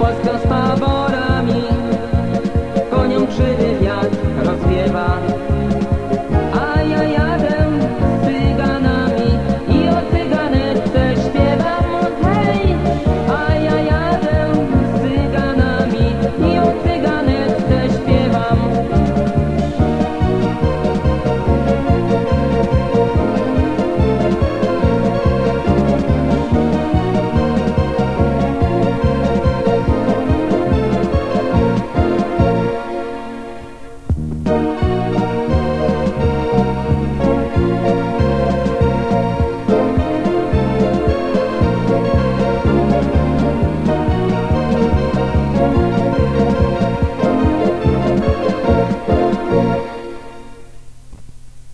But